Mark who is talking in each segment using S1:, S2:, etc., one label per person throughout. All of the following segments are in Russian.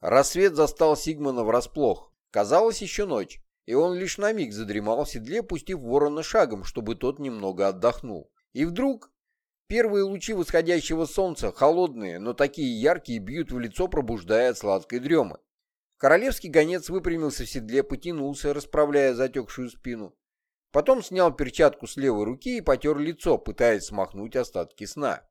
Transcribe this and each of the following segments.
S1: Рассвет застал Сигмана врасплох. Казалось, еще ночь, и он лишь на миг задремал в седле, пустив ворона шагом, чтобы тот немного отдохнул. И вдруг первые лучи восходящего солнца, холодные, но такие яркие, бьют в лицо, пробуждая от сладкой дремы. Королевский гонец выпрямился в седле, потянулся, расправляя затекшую спину. Потом снял перчатку с левой руки и потер лицо, пытаясь смахнуть остатки сна.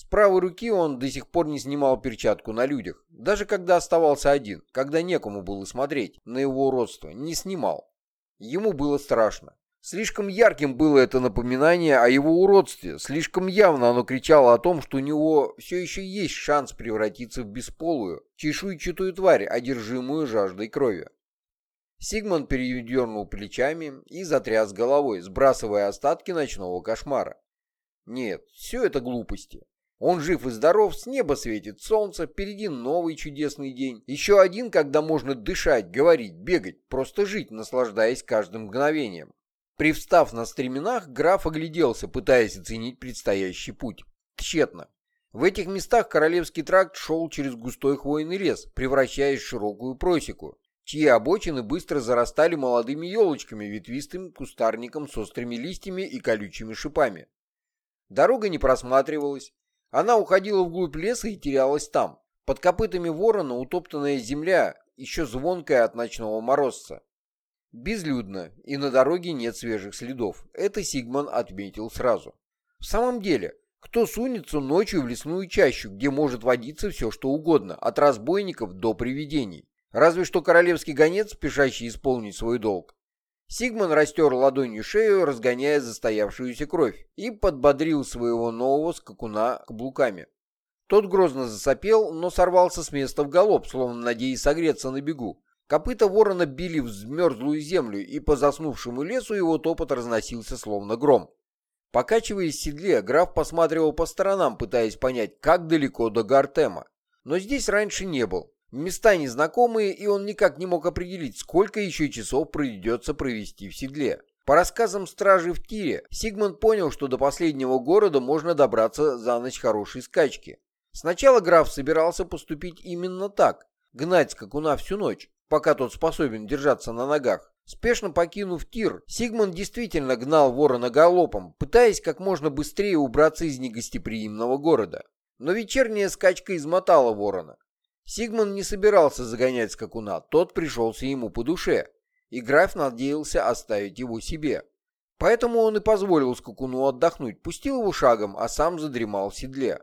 S1: С правой руки он до сих пор не снимал перчатку на людях, даже когда оставался один, когда некому было смотреть на его уродство, не снимал. Ему было страшно. Слишком ярким было это напоминание о его уродстве, слишком явно оно кричало о том, что у него все еще есть шанс превратиться в бесполую, чешуйчатую тварь, одержимую жаждой крови. Сигман передернул плечами и затряс головой, сбрасывая остатки ночного кошмара. Нет, все это глупости. Он жив и здоров, с неба светит солнце, впереди новый чудесный день. Еще один, когда можно дышать, говорить, бегать, просто жить, наслаждаясь каждым мгновением. Привстав на стременах, граф огляделся, пытаясь оценить предстоящий путь. Тщетно. В этих местах Королевский тракт шел через густой хвойный лес, превращаясь в широкую просеку, чьи обочины быстро зарастали молодыми елочками, ветвистым кустарником с острыми листьями и колючими шипами. Дорога не просматривалась, она уходила вглубь леса и терялась там. Под копытами ворона утоптанная земля, еще звонкая от ночного морозца. Безлюдно, и на дороге нет свежих следов. Это Сигман отметил сразу. В самом деле, кто сунется ночью в лесную чащу, где может водиться все что угодно, от разбойников до привидений? Разве что королевский гонец, спешащий исполнить свой долг. Сигман растер ладонью шею, разгоняя застоявшуюся кровь, и подбодрил своего нового скакуна каблуками. Тот грозно засопел, но сорвался с места в галоп, словно надеясь согреться на бегу. Копыта ворона били в змерзлую землю, и по заснувшему лесу его топот разносился словно гром. Покачиваясь в седле, граф посматривал по сторонам, пытаясь понять, как далеко до Гартема. Но здесь раньше не был. Места незнакомые, и он никак не мог определить, сколько еще часов придется провести в седле. По рассказам стражи в Тире, Сигмунд понял, что до последнего города можно добраться за ночь хорошей скачки. Сначала граф собирался поступить именно так, гнать скакуна всю ночь, пока тот способен держаться на ногах. Спешно покинув Тир, Сигмунд действительно гнал ворона галопом, пытаясь как можно быстрее убраться из негостеприимного города. Но вечерняя скачка измотала ворона. Сигман не собирался загонять скакуна, тот пришелся ему по душе, и граф надеялся оставить его себе. Поэтому он и позволил скакуну отдохнуть, пустил его шагом, а сам задремал в седле.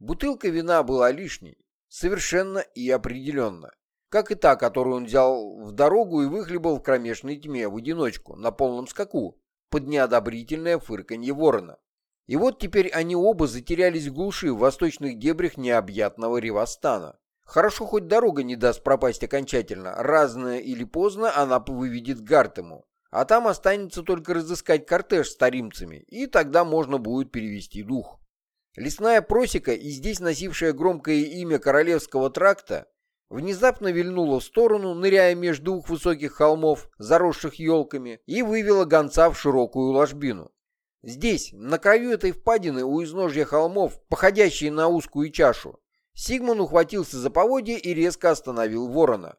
S1: Бутылка вина была лишней, совершенно и определенно, как и та, которую он взял в дорогу и выхлебал в кромешной тьме в одиночку, на полном скаку, под неодобрительное фырканье ворона. И вот теперь они оба затерялись в глуши в восточных дебрях необъятного Ревостана. Хорошо, хоть дорога не даст пропасть окончательно. Разно или поздно она выведет Гартему. А там останется только разыскать кортеж с таримцами, и тогда можно будет перевести дух. Лесная просека и здесь носившая громкое имя Королевского тракта внезапно вильнула в сторону, ныряя между двух высоких холмов, заросших елками, и вывела гонца в широкую ложбину. Здесь, на краю этой впадины у изножья холмов, походящей на узкую чашу, Сигман ухватился за поводья и резко остановил ворона.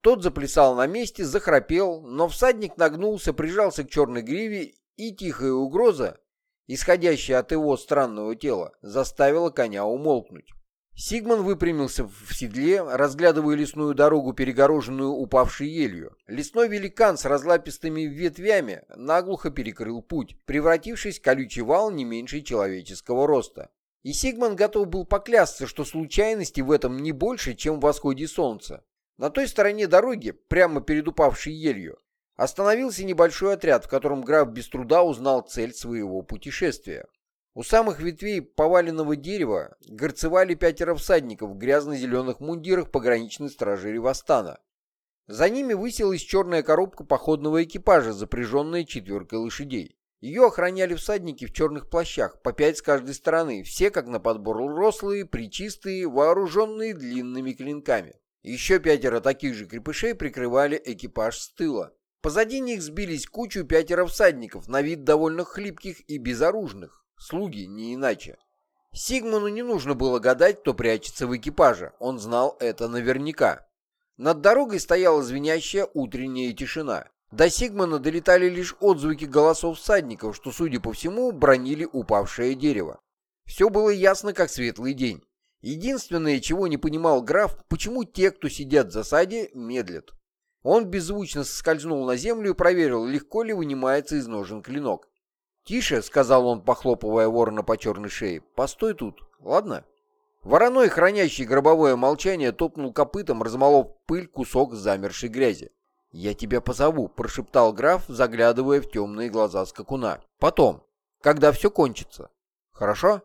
S1: Тот заплясал на месте, захрапел, но всадник нагнулся, прижался к черной гриве, и тихая угроза, исходящая от его странного тела, заставила коня умолкнуть. Сигман выпрямился в седле, разглядывая лесную дорогу, перегороженную упавшей елью. Лесной великан с разлапистыми ветвями наглухо перекрыл путь, превратившись в колючий вал не меньше человеческого роста. И Сигман готов был поклясться, что случайности в этом не больше, чем в восходе солнца. На той стороне дороги, прямо перед упавшей елью, остановился небольшой отряд, в котором граф без труда узнал цель своего путешествия. У самых ветвей поваленного дерева горцевали пятеро всадников в грязно-зеленых мундирах пограничной стражи Ревостана. За ними высилась черная коробка походного экипажа, запряженная четверкой лошадей. Ее охраняли всадники в черных плащах, по пять с каждой стороны, все как на подбор рослые, причистые, вооруженные длинными клинками. Еще пятеро таких же крепышей прикрывали экипаж с тыла. Позади них сбились кучу пятеро всадников, на вид довольно хлипких и безоружных, слуги не иначе. Сигману не нужно было гадать, кто прячется в экипаже. Он знал это наверняка. Над дорогой стояла звенящая утренняя тишина. До Сигмана долетали лишь отзвуки голосов всадников, что, судя по всему, бронили упавшее дерево. Все было ясно, как светлый день. Единственное, чего не понимал граф, почему те, кто сидят в засаде, медлят. Он беззвучно соскользнул на землю и проверил, легко ли вынимается из ножен клинок. «Тише», — сказал он, похлопывая ворона по черной шее, — «постой тут, ладно?» Вороной, хранящий гробовое молчание, топнул копытом, размолов пыль кусок замершей грязи. «Я тебя позову», — прошептал граф, заглядывая в темные глаза скакуна. «Потом, когда все кончится. Хорошо?»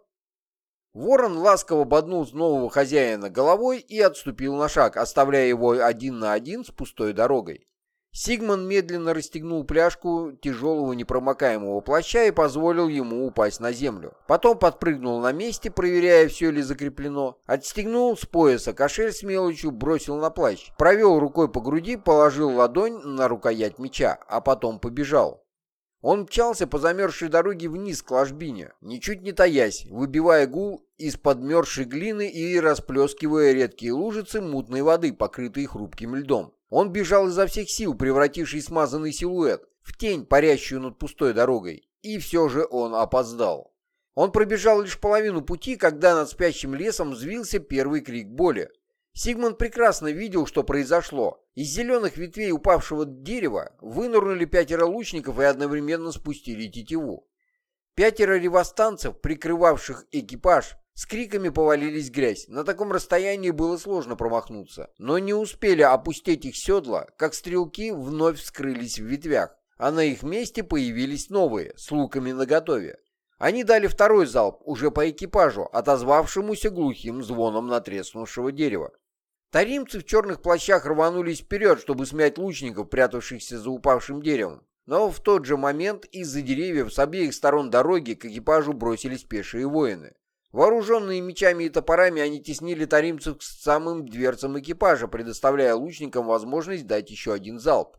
S1: Ворон ласково боднул с нового хозяина головой и отступил на шаг, оставляя его один на один с пустой дорогой. Сигман медленно расстегнул пляжку тяжелого непромокаемого плаща и позволил ему упасть на землю. Потом подпрыгнул на месте, проверяя, все ли закреплено. Отстегнул с пояса кошель с мелочью, бросил на плащ. Провел рукой по груди, положил ладонь на рукоять меча, а потом побежал. Он мчался по замерзшей дороге вниз к ложбине, ничуть не таясь, выбивая гул из подмерзшей глины и расплескивая редкие лужицы мутной воды, покрытые хрупким льдом. Он бежал изо всех сил, превративший смазанный силуэт в тень, парящую над пустой дорогой. И все же он опоздал. Он пробежал лишь половину пути, когда над спящим лесом взвился первый крик боли. Сигмунд прекрасно видел, что произошло. Из зеленых ветвей упавшего дерева вынырнули пятеро лучников и одновременно спустили тетиву. Пятеро ревостанцев, прикрывавших экипаж, с криками повалились грязь. На таком расстоянии было сложно промахнуться. Но не успели опустить их седла, как стрелки вновь вскрылись в ветвях, а на их месте появились новые, с луками наготове. Они дали второй залп, уже по экипажу, отозвавшемуся глухим звоном натреснувшего дерева. Таримцы в черных плащах рванулись вперед, чтобы смять лучников, прятавшихся за упавшим деревом. Но в тот же момент из-за деревьев с обеих сторон дороги к экипажу бросились пешие воины. Вооруженные мечами и топорами, они теснили таримцев к самым дверцам экипажа, предоставляя лучникам возможность дать еще один залп.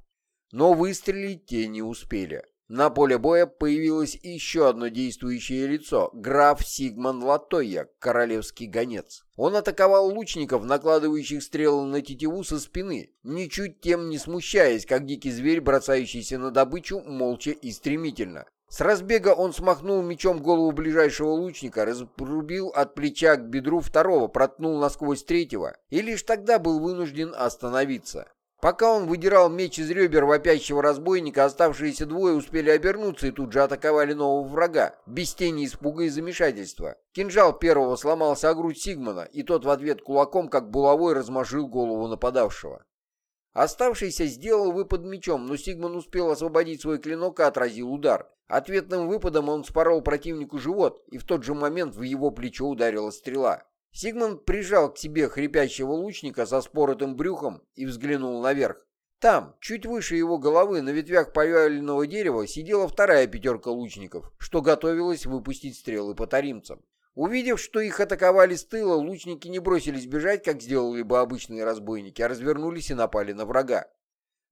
S1: Но выстрелить те не успели. На поле боя появилось еще одно действующее лицо — граф Сигман Латоя, королевский гонец. Он атаковал лучников, накладывающих стрелы на тетиву со спины, ничуть тем не смущаясь, как дикий зверь, бросающийся на добычу, молча и стремительно. С разбега он смахнул мечом голову ближайшего лучника, разрубил от плеча к бедру второго, проткнул насквозь третьего и лишь тогда был вынужден остановиться. Пока он выдирал меч из ребер вопящего разбойника, оставшиеся двое успели обернуться и тут же атаковали нового врага, без тени испуга и замешательства. Кинжал первого сломался о грудь Сигмана, и тот в ответ кулаком, как булавой, размажил голову нападавшего. Оставшийся сделал выпад мечом, но Сигман успел освободить свой клинок и отразил удар. Ответным выпадом он спорол противнику живот, и в тот же момент в его плечо ударила стрела. Сигман прижал к себе хрипящего лучника со споротым брюхом и взглянул наверх. Там, чуть выше его головы, на ветвях поваленного дерева, сидела вторая пятерка лучников, что готовилась выпустить стрелы по таримцам. Увидев, что их атаковали с тыла, лучники не бросились бежать, как сделали бы обычные разбойники, а развернулись и напали на врага.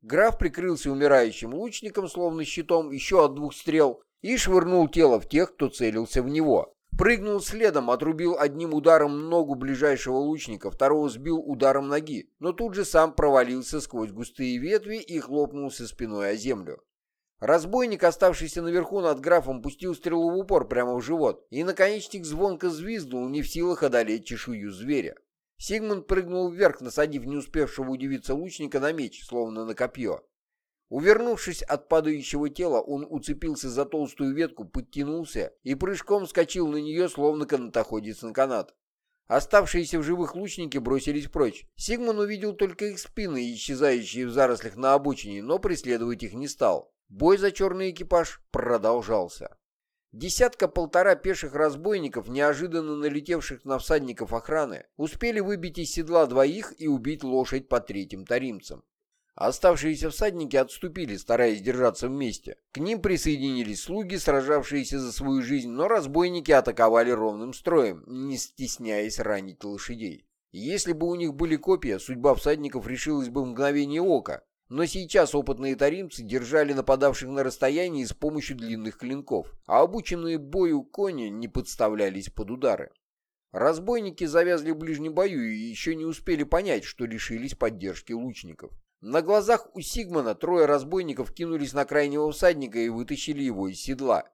S1: Граф прикрылся умирающим лучником, словно щитом, еще от двух стрел, и швырнул тело в тех, кто целился в него. Прыгнул следом, отрубил одним ударом ногу ближайшего лучника, второго сбил ударом ноги, но тут же сам провалился сквозь густые ветви и хлопнулся спиной о землю. Разбойник, оставшийся наверху над графом, пустил стрелу в упор прямо в живот, и наконечник звонко взвизгнул, не в силах одолеть чешую зверя. Сигмунд прыгнул вверх, насадив не успевшего удивиться лучника на меч, словно на копье. Увернувшись от падающего тела, он уцепился за толстую ветку, подтянулся и прыжком скочил на нее, словно канатоходец на канат. Оставшиеся в живых лучники бросились прочь. Сигман увидел только их спины, исчезающие в зарослях на обочине, но преследовать их не стал. Бой за черный экипаж продолжался. Десятка-полтора пеших разбойников, неожиданно налетевших на всадников охраны, успели выбить из седла двоих и убить лошадь по третьим таримцам. Оставшиеся всадники отступили, стараясь держаться вместе. К ним присоединились слуги, сражавшиеся за свою жизнь, но разбойники атаковали ровным строем, не стесняясь ранить лошадей. Если бы у них были копья, судьба всадников решилась бы в мгновение ока, но сейчас опытные таримцы держали нападавших на расстоянии с помощью длинных клинков, а обученные бою кони не подставлялись под удары. Разбойники завязли в ближнем бою и еще не успели понять, что лишились поддержки лучников. На глазах у Сигмана трое разбойников кинулись на крайнего всадника и вытащили его из седла.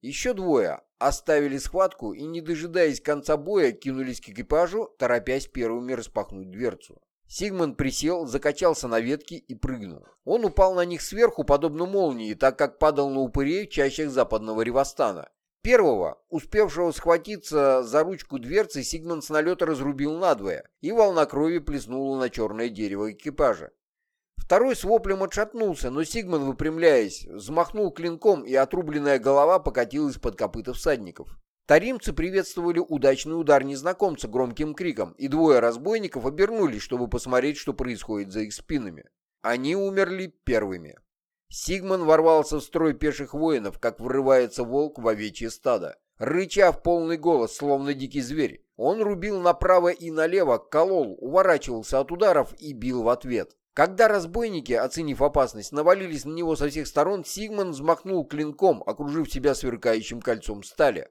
S1: Еще двое оставили схватку и, не дожидаясь конца боя, кинулись к экипажу, торопясь первыми распахнуть дверцу. Сигман присел, закачался на ветке и прыгнул. Он упал на них сверху, подобно молнии, так как падал на упырей в чащах западного Ревостана. Первого, успевшего схватиться за ручку дверцы, Сигман с налета разрубил надвое, и волна крови плеснула на черное дерево экипажа. Второй с воплем отшатнулся, но Сигман, выпрямляясь, взмахнул клинком, и отрубленная голова покатилась под копыта всадников. Таримцы приветствовали удачный удар незнакомца громким криком, и двое разбойников обернулись, чтобы посмотреть, что происходит за их спинами. Они умерли первыми. Сигман ворвался в строй пеших воинов, как врывается волк в овечье стадо. Рыча в полный голос, словно дикий зверь, он рубил направо и налево, колол, уворачивался от ударов и бил в ответ. Когда разбойники, оценив опасность, навалились на него со всех сторон, Сигман взмахнул клинком, окружив себя сверкающим кольцом стали.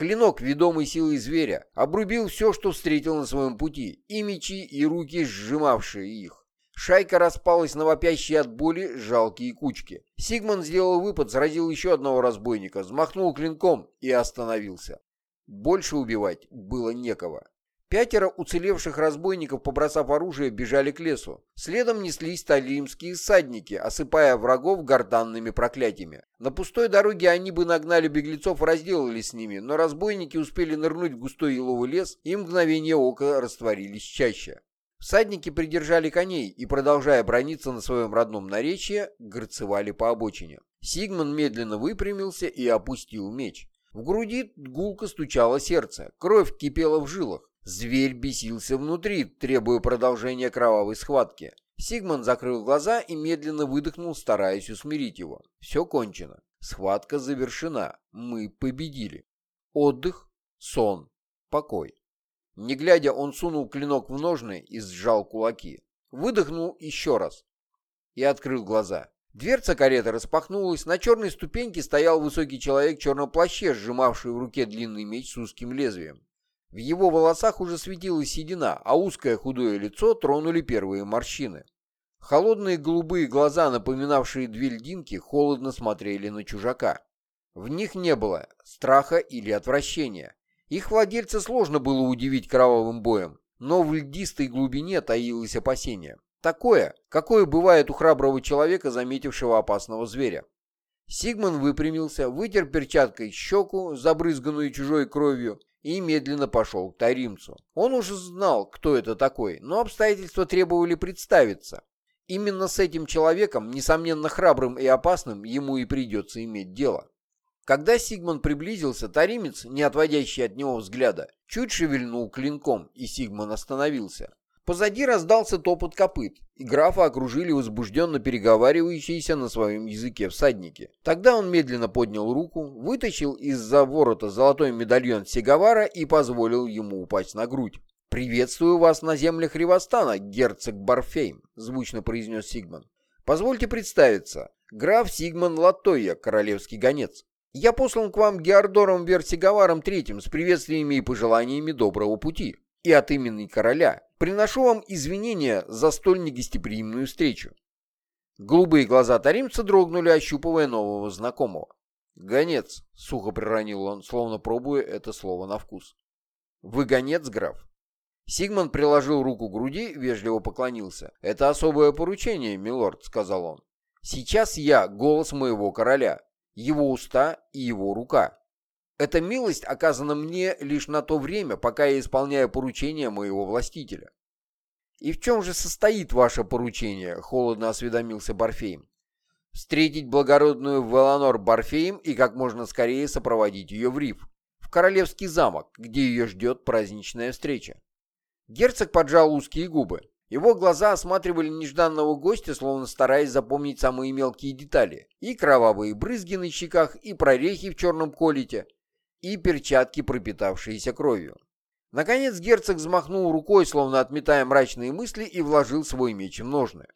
S1: Клинок, ведомый силой зверя, обрубил все, что встретил на своем пути, и мечи, и руки, сжимавшие их. Шайка распалась на вопящие от боли жалкие кучки. Сигман сделал выпад, сразил еще одного разбойника, взмахнул клинком и остановился. Больше убивать было некого. Пятеро уцелевших разбойников, побросав оружие, бежали к лесу. Следом неслись талимские всадники, осыпая врагов гортанными проклятиями. На пустой дороге они бы нагнали беглецов и разделались с ними, но разбойники успели нырнуть в густой еловый лес и мгновение ока растворились чаще. Всадники придержали коней и, продолжая брониться на своем родном наречии, горцевали по обочине. Сигман медленно выпрямился и опустил меч. В груди гулко стучало сердце, кровь кипела в жилах. Зверь бесился внутри, требуя продолжения кровавой схватки. Сигман закрыл глаза и медленно выдохнул, стараясь усмирить его. Все кончено. Схватка завершена. Мы победили. Отдых, сон, покой. Не глядя, он сунул клинок в ножны и сжал кулаки. Выдохнул еще раз и открыл глаза. Дверца кареты распахнулась, на черной ступеньке стоял высокий человек в черном плаще, сжимавший в руке длинный меч с узким лезвием. В его волосах уже светилась седина, а узкое худое лицо тронули первые морщины. Холодные голубые глаза, напоминавшие две льдинки, холодно смотрели на чужака. В них не было страха или отвращения. Их владельца сложно было удивить кровавым боем, но в льдистой глубине таилось опасение. Такое, какое бывает у храброго человека, заметившего опасного зверя. Сигман выпрямился, вытер перчаткой щеку, забрызганную чужой кровью, и медленно пошел к Таримцу. Он уже знал, кто это такой, но обстоятельства требовали представиться. Именно с этим человеком, несомненно храбрым и опасным, ему и придется иметь дело. Когда Сигман приблизился, Таримец, не отводящий от него взгляда, чуть шевельнул клинком, и Сигман остановился. Позади раздался топот копыт, и графа окружили возбужденно переговаривающиеся на своем языке всадники. Тогда он медленно поднял руку, вытащил из-за ворота золотой медальон Сигавара и позволил ему упасть на грудь. «Приветствую вас на землях Ривостана, герцог Барфейм», — звучно произнес Сигман. «Позвольте представиться. Граф Сигман Латойя, королевский гонец. Я послан к вам Геордором Версигаваром Третьим с приветствиями и пожеланиями доброго пути. И от имени короля Приношу вам извинения за столь негостеприимную встречу». Голубые глаза таримца дрогнули, ощупывая нового знакомого. «Гонец», — сухо приронил он, словно пробуя это слово на вкус. «Вы гонец, граф?» Сигман приложил руку к груди, вежливо поклонился. «Это особое поручение, милорд», — сказал он. «Сейчас я — голос моего короля, его уста и его рука. Эта милость оказана мне лишь на то время, пока я исполняю поручения моего властителя. «И в чем же состоит ваше поручение?» — холодно осведомился Барфейм. «Встретить благородную Веланор Барфейм и как можно скорее сопроводить ее в Риф, в королевский замок, где ее ждет праздничная встреча». Герцог поджал узкие губы. Его глаза осматривали нежданного гостя, словно стараясь запомнить самые мелкие детали. И кровавые брызги на щеках, и прорехи в черном колите, и перчатки, пропитавшиеся кровью. Наконец герцог взмахнул рукой, словно отметая мрачные мысли, и вложил свой меч в ножны.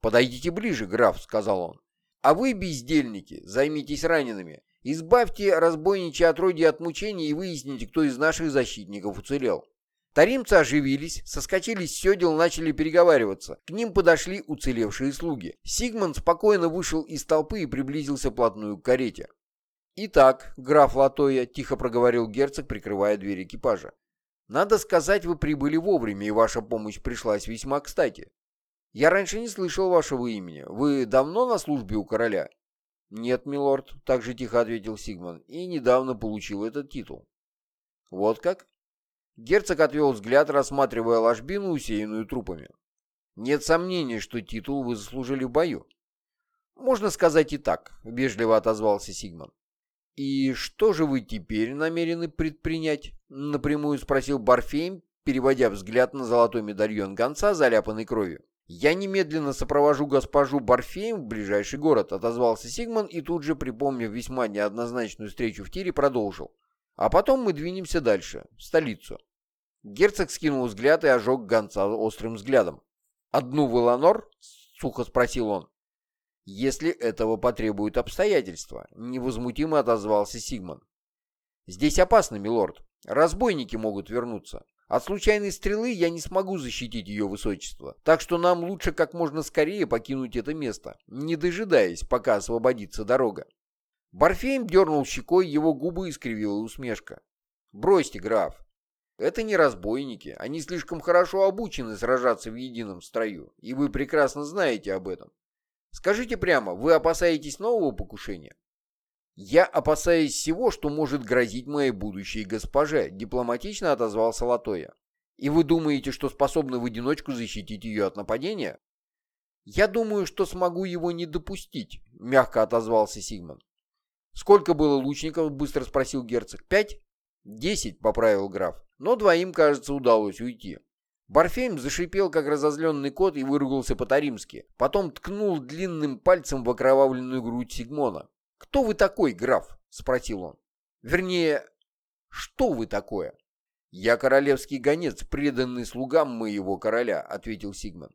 S1: «Подойдите ближе, граф», — сказал он. «А вы, бездельники, займитесь ранеными. Избавьте разбойничье отродье от мучений и выясните, кто из наших защитников уцелел. Таримцы оживились, соскочили с седел, начали переговариваться. К ним подошли уцелевшие слуги. Сигмунд спокойно вышел из толпы и приблизился вплотную к карете. «Итак, граф Латоя», — тихо проговорил герцог, прикрывая дверь экипажа. «Надо сказать, вы прибыли вовремя, и ваша помощь пришлась весьма кстати. Я раньше не слышал вашего имени. Вы давно на службе у короля?» «Нет, милорд», — так же тихо ответил Сигман, — «и недавно получил этот титул». «Вот как?» Герцог отвел взгляд, рассматривая ложбину, усеянную трупами. «Нет сомнений, что титул вы заслужили в бою». «Можно сказать и так», — вежливо отозвался Сигман. «И что же вы теперь намерены предпринять?» — напрямую спросил Барфейм, переводя взгляд на золотой медальон гонца, заляпанный кровью. «Я немедленно сопровожу госпожу Барфейм в ближайший город», — отозвался Сигман и тут же, припомнив весьма неоднозначную встречу в тире, продолжил. А потом мы двинемся дальше, в столицу. Герцог скинул взгляд и ожег гонца острым взглядом. «Одну в Эланор?» — сухо спросил он. «Если этого потребуют обстоятельства», — невозмутимо отозвался Сигман. «Здесь опасно, милорд. Разбойники могут вернуться. От случайной стрелы я не смогу защитить ее высочество, так что нам лучше как можно скорее покинуть это место, не дожидаясь, пока освободится дорога». Барфейм дернул щекой, его губы искривила усмешка. «Бросьте, граф. Это не разбойники. Они слишком хорошо обучены сражаться в едином строю, и вы прекрасно знаете об этом. Скажите прямо, вы опасаетесь нового покушения?» «Я опасаюсь всего, что может грозить моей будущей госпоже», — дипломатично отозвался Латоя. «И вы думаете, что способны в одиночку защитить ее от нападения?» «Я думаю, что смогу его не допустить», — мягко отозвался Сигман. «Сколько было лучников?» — быстро спросил герцог. «Пять?» «Десять», — поправил граф. Но двоим, кажется, удалось уйти. Барфейм зашипел, как разозленный кот, и выругался по-таримски. Потом ткнул длинным пальцем в окровавленную грудь Сигмона. «Кто вы такой, граф?» — спросил он. «Вернее, что вы такое?» «Я королевский гонец, преданный слугам моего короля», — ответил Сигман.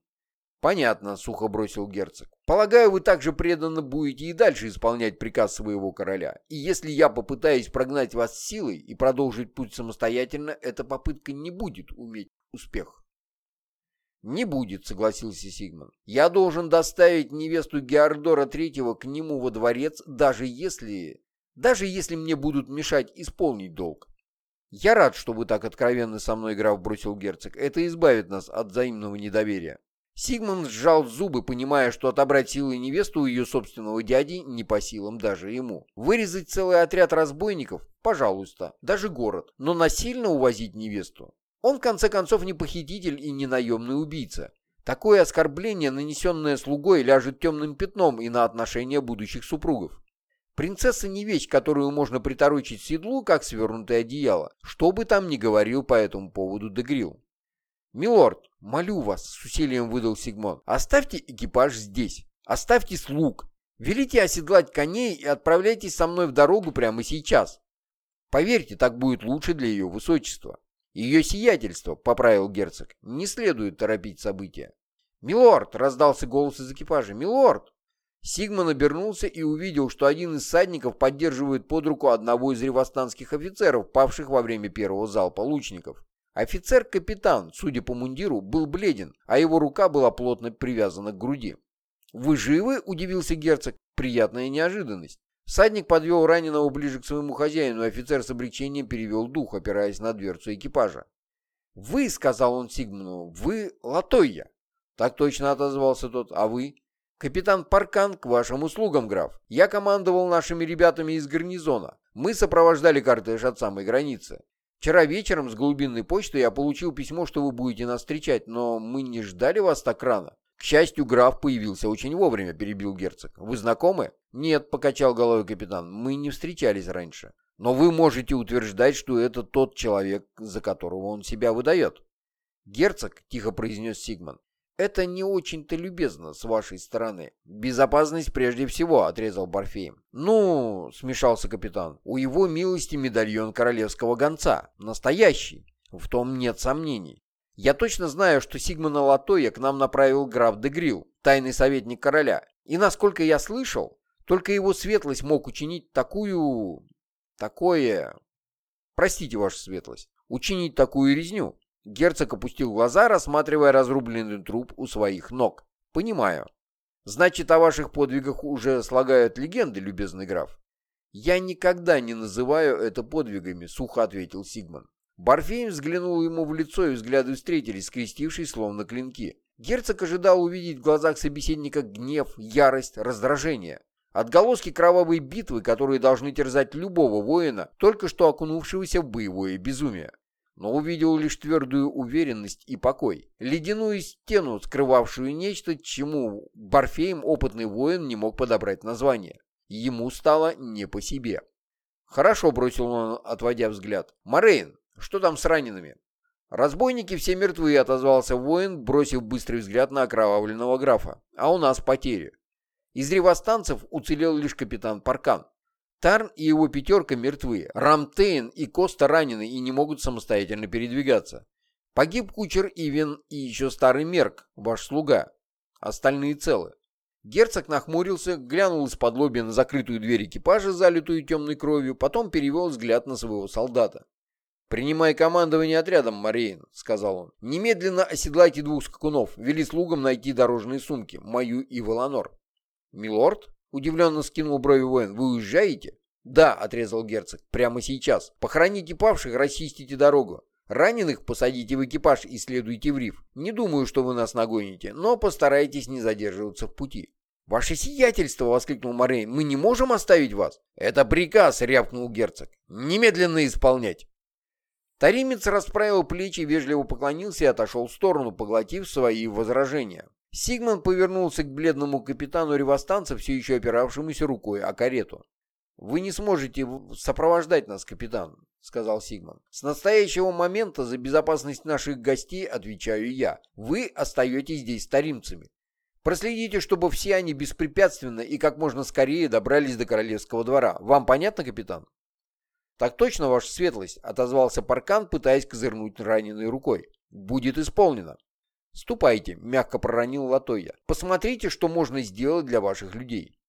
S1: «Понятно», — сухо бросил герцог. «Полагаю, вы также преданно будете и дальше исполнять приказ своего короля. И если я попытаюсь прогнать вас силой и продолжить путь самостоятельно, эта попытка не будет уметь успех». «Не будет», — согласился Сигман. «Я должен доставить невесту Геордора Третьего к нему во дворец, даже если... даже если мне будут мешать исполнить долг». «Я рад, что вы так откровенны со мной, граф», — бросил герцог. «Это избавит нас от взаимного недоверия». Сигмунд сжал зубы, понимая, что отобрать силы невесту у ее собственного дяди не по силам даже ему. Вырезать целый отряд разбойников? Пожалуйста. Даже город. Но насильно увозить невесту? Он, в конце концов, не похититель и не наемный убийца. Такое оскорбление, нанесенное слугой, ляжет темным пятном и на отношения будущих супругов. Принцесса не вещь, которую можно приторочить седлу, как свернутое одеяло, что бы там ни говорил по этому поводу Дегрил. «Милорд, молю вас», — с усилием выдал Сигмон, — «оставьте экипаж здесь, оставьте слуг, велите оседлать коней и отправляйтесь со мной в дорогу прямо сейчас. Поверьте, так будет лучше для ее высочества». «Ее сиятельство», — поправил герцог, — «не следует торопить события». «Милорд!» — раздался голос из экипажа. «Милорд!» Сигман обернулся и увидел, что один из садников поддерживает под руку одного из ревостанских офицеров, павших во время первого залпа лучников. Офицер-капитан, судя по мундиру, был бледен, а его рука была плотно привязана к груди. «Вы живы?» — удивился герцог. «Приятная неожиданность». Садник подвел раненого ближе к своему хозяину, и офицер с облегчением перевел дух, опираясь на дверцу экипажа. «Вы», — сказал он Сигману, — «вы Латойя». «Так точно отозвался тот. А вы?» «Капитан Паркан, к вашим услугам, граф. Я командовал нашими ребятами из гарнизона. Мы сопровождали кортеж от самой границы. Вчера вечером с глубинной почты я получил письмо, что вы будете нас встречать, но мы не ждали вас так рано. К счастью, граф появился очень вовремя, перебил герцог. Вы знакомы? Нет, покачал головой капитан, мы не встречались раньше. Но вы можете утверждать, что это тот человек, за которого он себя выдает. Герцог, тихо произнес Сигман, «Это не очень-то любезно с вашей стороны. Безопасность прежде всего», — отрезал Барфеем. «Ну», — смешался капитан, — «у его милости медальон королевского гонца. Настоящий. В том нет сомнений. Я точно знаю, что Сигмана Латоя к нам направил граф де Грилл, тайный советник короля. И насколько я слышал, Только его светлость мог учинить такую... такое... Простите, ваша светлость, учинить такую резню. Герцог опустил глаза, рассматривая разрубленный труп у своих ног. «Понимаю. Значит, о ваших подвигах уже слагают легенды, любезный граф?» «Я никогда не называю это подвигами», — сухо ответил Сигман. Барфейм взглянул ему в лицо, и взгляды встретились, скрестившись словно клинки. Герцог ожидал увидеть в глазах собеседника гнев, ярость, раздражение. Отголоски кровавой битвы, которые должны терзать любого воина, только что окунувшегося в боевое безумие. Но увидел лишь твердую уверенность и покой. Ледяную стену, скрывавшую нечто, чему Барфеем опытный воин не мог подобрать название. Ему стало не по себе. «Хорошо», — бросил он, отводя взгляд. «Морейн, что там с ранеными?» «Разбойники все мертвы», — отозвался воин, бросив быстрый взгляд на окровавленного графа. «А у нас потери. Из ревостанцев уцелел лишь капитан Паркан. Тарн и его пятерка мертвы. Рамтейн и Коста ранены и не могут самостоятельно передвигаться. Погиб кучер Ивен и еще старый Мерк, ваш слуга. Остальные целы. Герцог нахмурился, глянул из-под лобья на закрытую дверь экипажа, залитую темной кровью, потом перевел взгляд на своего солдата. «Принимай командование отрядом, Мариин», — сказал он. «Немедленно оседлайте двух скакунов, вели слугам найти дорожные сумки, мою и Воланор». «Милорд?» — удивленно скинул брови воин. «Вы уезжаете?» «Да», — отрезал герцог, — «прямо сейчас. Похороните павших, расчистите дорогу. Раненых посадите в экипаж и следуйте в риф. Не думаю, что вы нас нагоните, но постарайтесь не задерживаться в пути». «Ваше сиятельство!» — воскликнул Морейн. «Мы не можем оставить вас!» «Это приказ!» — рявкнул герцог. «Немедленно исполнять!» Таримец расправил плечи, вежливо поклонился и отошел в сторону, поглотив свои возражения. Сигман повернулся к бледному капитану ревостанца, все еще опиравшемуся рукой о карету. «Вы не сможете сопровождать нас, капитан», — сказал Сигман. «С настоящего момента за безопасность наших гостей отвечаю я. Вы остаетесь здесь старимцами. Проследите, чтобы все они беспрепятственно и как можно скорее добрались до королевского двора. Вам понятно, капитан?» «Так точно, ваша светлость», — отозвался Паркан, пытаясь козырнуть раненой рукой. «Будет исполнено». «Ступайте», — мягко проронил Латоя. «Посмотрите, что можно сделать для ваших людей».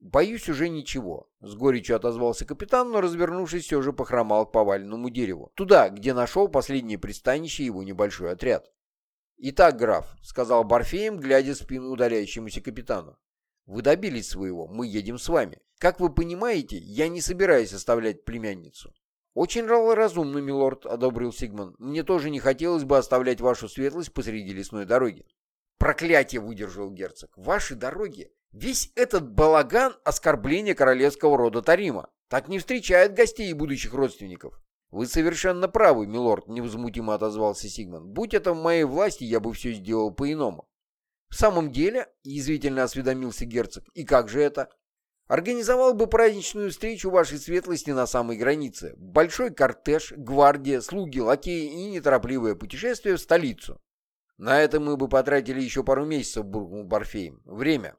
S1: «Боюсь уже ничего», — с горечью отозвался капитан, но, развернувшись, все же похромал к поваленному дереву. Туда, где нашел последнее пристанище его небольшой отряд. «Итак, граф», — сказал Барфеем, глядя в спину удаляющемуся капитану. Вы добились своего, мы едем с вами. Как вы понимаете, я не собираюсь оставлять племянницу». «Очень разумно, милорд», — одобрил Сигман. «Мне тоже не хотелось бы оставлять вашу светлость посреди лесной дороги». «Проклятие!» — выдержал герцог. «Ваши дороги! Весь этот балаган — оскорбление королевского рода Тарима. Так не встречают гостей и будущих родственников». «Вы совершенно правы, милорд», — невозмутимо отозвался Сигман. «Будь это в моей власти, я бы все сделал по-иному». «В самом деле?» — язвительно осведомился герцог. «И как же это?» «Организовал бы праздничную встречу вашей светлости на самой границе. Большой кортеж, гвардия, слуги, лакеи и неторопливое путешествие в столицу». «На это мы бы потратили еще пару месяцев», — буркнул Барфейм. «Время».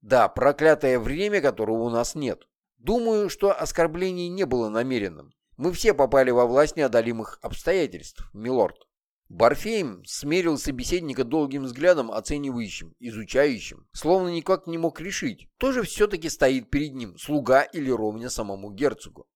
S1: «Да, проклятое время, которого у нас нет. Думаю, что оскорбление не было намеренным. Мы все попали во власть неодолимых обстоятельств, милорд». Барфейм смерил собеседника долгим взглядом, оценивающим, изучающим, словно никак не мог решить, кто же все-таки стоит перед ним, слуга или ровня самому герцогу.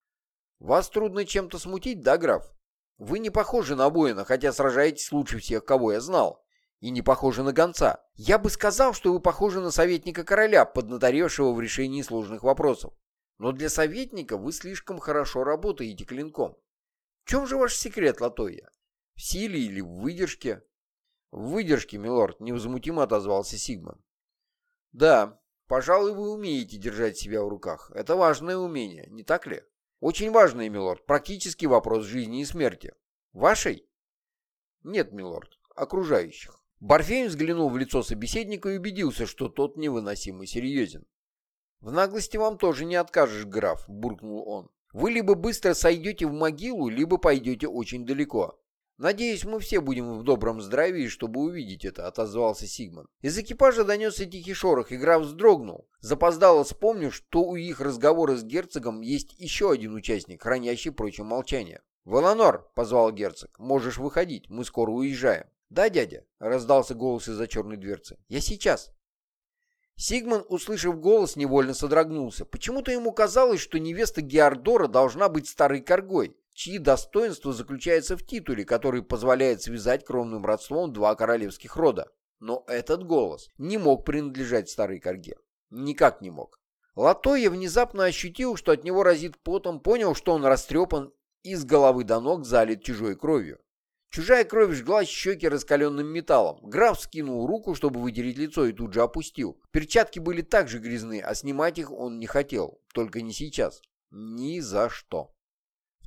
S1: «Вас трудно чем-то смутить, да, граф? Вы не похожи на воина, хотя сражаетесь лучше всех, кого я знал, и не похожи на гонца. Я бы сказал, что вы похожи на советника короля, поднаторевшего в решении сложных вопросов. Но для советника вы слишком хорошо работаете клинком. В чем же ваш секрет, Латоя? В силе или в выдержке? В выдержке, милорд, невозмутимо отозвался Сигман. Да, пожалуй, вы умеете держать себя в руках. Это важное умение, не так ли? Очень важное, милорд, практически вопрос жизни и смерти. Вашей? Нет, милорд, окружающих. Барфейн взглянул в лицо собеседника и убедился, что тот невыносимо серьезен. «В наглости вам тоже не откажешь, граф», — буркнул он. «Вы либо быстро сойдете в могилу, либо пойдете очень далеко. «Надеюсь, мы все будем в добром здравии, чтобы увидеть это», — отозвался Сигман. Из экипажа донесся тихий шорох, и граф вздрогнул, запоздало вспомнив, что у их разговора с герцогом есть еще один участник, хранящий прочее молчание. «Волонор», — позвал герцог, — «можешь выходить, мы скоро уезжаем». «Да, дядя», — раздался голос из-за черной дверцы. «Я сейчас». Сигман, услышав голос, невольно содрогнулся. Почему-то ему казалось, что невеста Геордора должна быть старой коргой, чьи достоинства заключаются в титуле, который позволяет связать кровным родством два королевских рода. Но этот голос не мог принадлежать старой корге. Никак не мог. Латоя внезапно ощутил, что от него разит потом, понял, что он растрепан и с головы до ног залит чужой кровью. Чужая кровь жгла щеки раскаленным металлом. Граф скинул руку, чтобы вытереть лицо, и тут же опустил. Перчатки были также грязны, а снимать их он не хотел. Только не сейчас. Ни за что.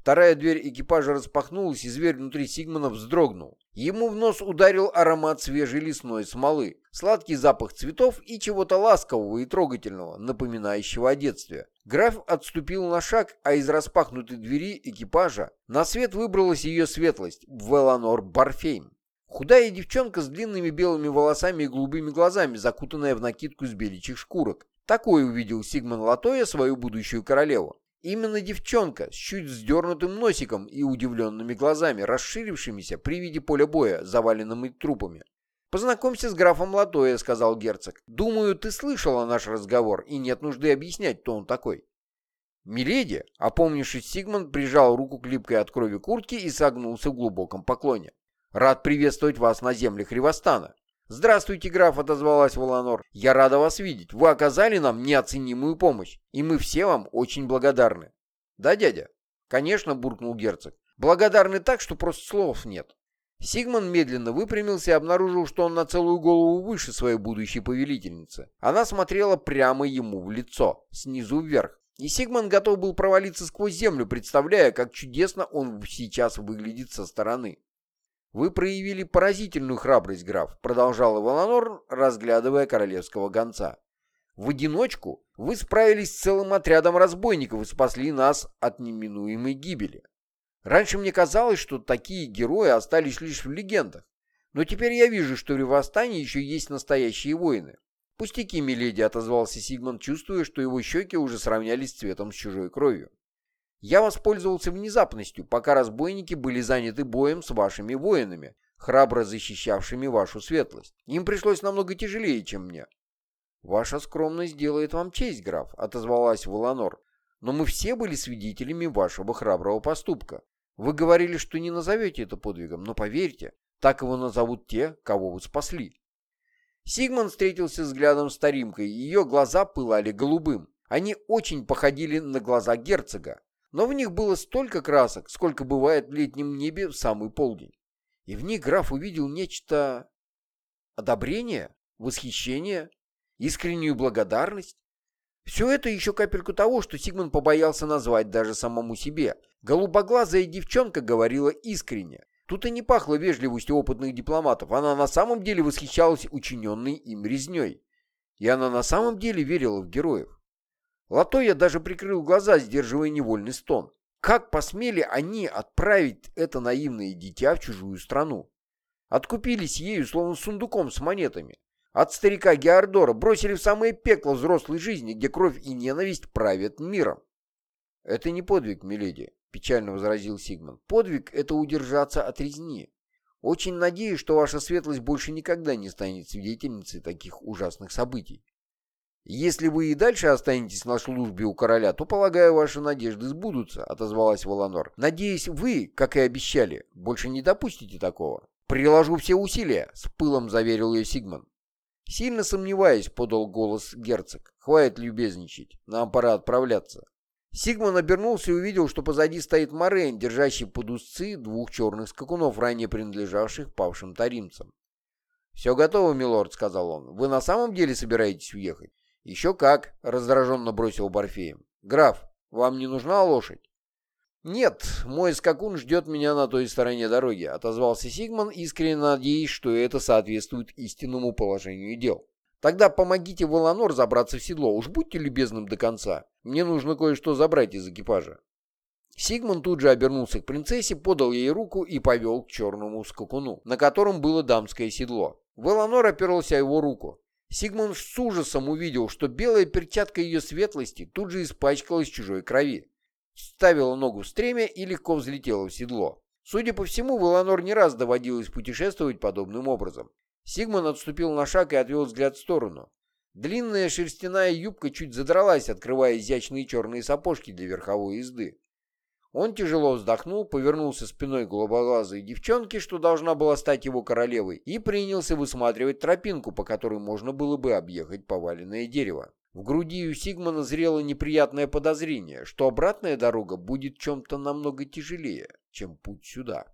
S1: Вторая дверь экипажа распахнулась, и зверь внутри Сигмана вздрогнул. Ему в нос ударил аромат свежей лесной смолы, сладкий запах цветов и чего-то ласкового и трогательного, напоминающего о детстве. Граф отступил на шаг, а из распахнутой двери экипажа на свет выбралась ее светлость, Веланор Барфейм. Худая девчонка с длинными белыми волосами и голубыми глазами, закутанная в накидку из беличьих шкурок. Такой увидел Сигман Латоя свою будущую королеву. Именно девчонка с чуть вздернутым носиком и удивленными глазами, расширившимися при виде поля боя, заваленными трупами. «Познакомься с графом Латоя», — сказал герцог. «Думаю, ты слышала наш разговор, и нет нужды объяснять, кто он такой». Миледи, опомнившись, Сигмунд прижал руку к липкой от крови куртки и согнулся в глубоком поклоне. «Рад приветствовать вас на землях Ривостана. «Здравствуйте, граф», — отозвалась Воланор. «Я рада вас видеть. Вы оказали нам неоценимую помощь, и мы все вам очень благодарны». «Да, дядя?» «Конечно», — буркнул герцог. «Благодарны так, что просто слов нет». Сигман медленно выпрямился и обнаружил, что он на целую голову выше своей будущей повелительницы. Она смотрела прямо ему в лицо, снизу вверх. И Сигман готов был провалиться сквозь землю, представляя, как чудесно он сейчас выглядит со стороны. «Вы проявили поразительную храбрость, граф», — продолжал Иванор, разглядывая королевского гонца. «В одиночку вы справились с целым отрядом разбойников и спасли нас от неминуемой гибели. Раньше мне казалось, что такие герои остались лишь в легендах, но теперь я вижу, что в Ревостании еще есть настоящие воины». «Пустяки, миледи», — отозвался Сигман, чувствуя, что его щеки уже сравнялись цветом с чужой кровью. Я воспользовался внезапностью, пока разбойники были заняты боем с вашими воинами, храбро защищавшими вашу светлость. Им пришлось намного тяжелее, чем мне. «Ваша скромность делает вам честь, граф», — отозвалась Воланор. «Но мы все были свидетелями вашего храброго поступка. Вы говорили, что не назовете это подвигом, но поверьте, так его назовут те, кого вы спасли». Сигман встретился взглядом с Таримкой, ее глаза пылали голубым. Они очень походили на глаза герцога, но в них было столько красок, сколько бывает в летнем небе в самый полдень. И в них граф увидел нечто... одобрение, восхищение, искреннюю благодарность. Все это еще капельку того, что Сигман побоялся назвать даже самому себе. Голубоглазая девчонка говорила искренне. Тут и не пахло вежливостью опытных дипломатов. Она на самом деле восхищалась учиненной им резней. И она на самом деле верила в героев. Латоя даже прикрыл глаза, сдерживая невольный стон. Как посмели они отправить это наивное дитя в чужую страну? Откупились ею, словно сундуком с монетами. От старика Геордора бросили в самое пекло взрослой жизни, где кровь и ненависть правят миром. «Это не подвиг, миледи», — печально возразил Сигман. «Подвиг — это удержаться от резни. Очень надеюсь, что ваша светлость больше никогда не станет свидетельницей таких ужасных событий. «Если вы и дальше останетесь на службе у короля, то, полагаю, ваши надежды сбудутся», — отозвалась Воланор. «Надеюсь, вы, как и обещали, больше не допустите такого». «Приложу все усилия», — с пылом заверил ее Сигман. «Сильно сомневаюсь», — подал голос герцог. «Хватит любезничать. Нам пора отправляться». Сигман обернулся и увидел, что позади стоит Морейн, держащий под узцы двух черных скакунов, ранее принадлежавших павшим таримцам. «Все готово, милорд», — сказал он. «Вы на самом деле собираетесь уехать?» «Еще как!» — раздраженно бросил Барфеем. «Граф, вам не нужна лошадь?» «Нет, мой скакун ждет меня на той стороне дороги», — отозвался Сигман, искренне надеясь, что это соответствует истинному положению дел. «Тогда помогите Воланор забраться в седло, уж будьте любезным до конца. Мне нужно кое-что забрать из экипажа». Сигман тут же обернулся к принцессе, подал ей руку и повел к черному скакуну, на котором было дамское седло. Воланор оперлся его руку. Сигмунд с ужасом увидел, что белая перчатка ее светлости тут же испачкалась чужой крови. Ставила ногу в стремя и легко взлетела в седло. Судя по всему, Веланор не раз доводилось путешествовать подобным образом. Сигман отступил на шаг и отвел взгляд в сторону. Длинная шерстяная юбка чуть задралась, открывая изящные черные сапожки для верховой езды. Он тяжело вздохнул, повернулся спиной голубоглазой девчонке, что должна была стать его королевой, и принялся высматривать тропинку, по которой можно было бы объехать поваленное дерево. В груди у Сигмана зрело неприятное подозрение, что обратная дорога будет чем-то намного тяжелее, чем путь сюда.